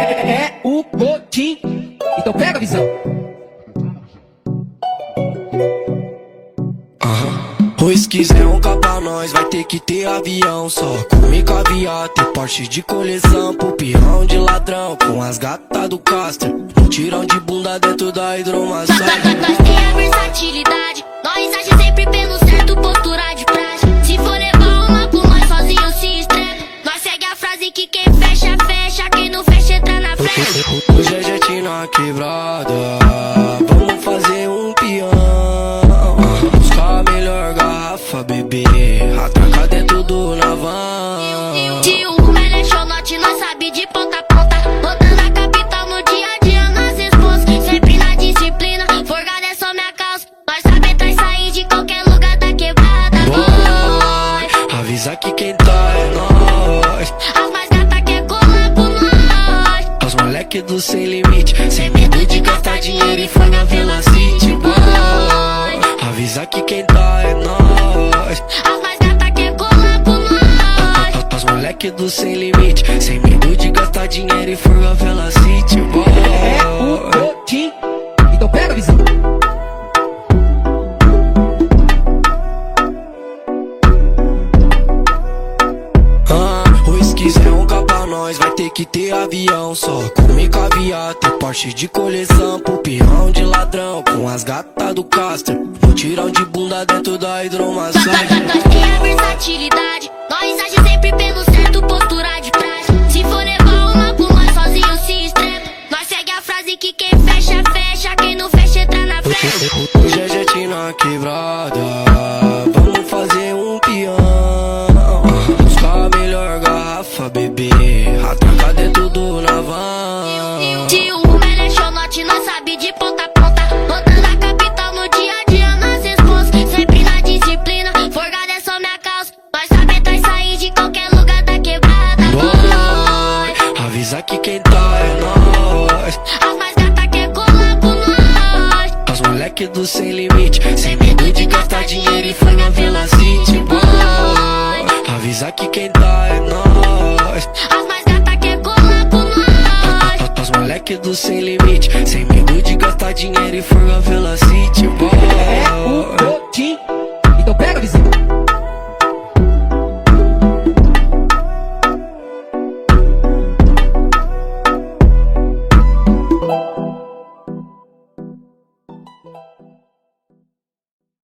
é o Botim. Então pega a visão. O esquiz é um pra nós, vai ter que ter avião só. Come caviar, ter Porsche de coleção, pro de ladrão, com as gatas do Castro. Um tirão de bunda dentro da hidromassagem. Nós tem a versatilidade, nós age sempre pelo certo, postura de Hoje é jet na quebrada, vamos fazer um peão. Buscar a melhor garrafa, bebê, atracar dentro do navan. Se o rumo é chonote, nós sabe de ponta Do sem limite, sem medo de gastar dinheiro e foi na Velocity, boy. Avisa que quem tá é nós. As mais gata quer colar com nós. Os moleque do sem limite, sem medo de gastar dinheiro e foi na Velocity, boy. É o Botim. Então pega a visão. Que ter avião só. Come caviar, ter Porsche de coleção, pro de ladrão, com as gatas do Castro. Um tirão de bunda dentro da hidromassagem. Nós tem a versatilidade, nós age sempre pelo certo, postura de praxe. Se for levar uma com nós sozinho se estrela. Nós segue a frase que quem fecha, fecha, quem não fecha entra na festa. Hoje é jet na quebrada, vamos fazer um peão. Buscar a melhor garrafa, bebê, sabe de ponta a ponta. Botando a capital no dia a dia nas respostas. Sempre na disciplina, forgada é só minha calça. Nós sabe traz sair de qualquer lugar da quebrada. Boy. Avisa que quem tá é nós. As mais gata quer colar com nós. Os moleque do sem limite, sem medo de gastar dinheiro e foi na Velocity, boy. Avisa que quem tá é nós. Sem limite, sem medo de gastar dinheiro e foi na Velocity, boy.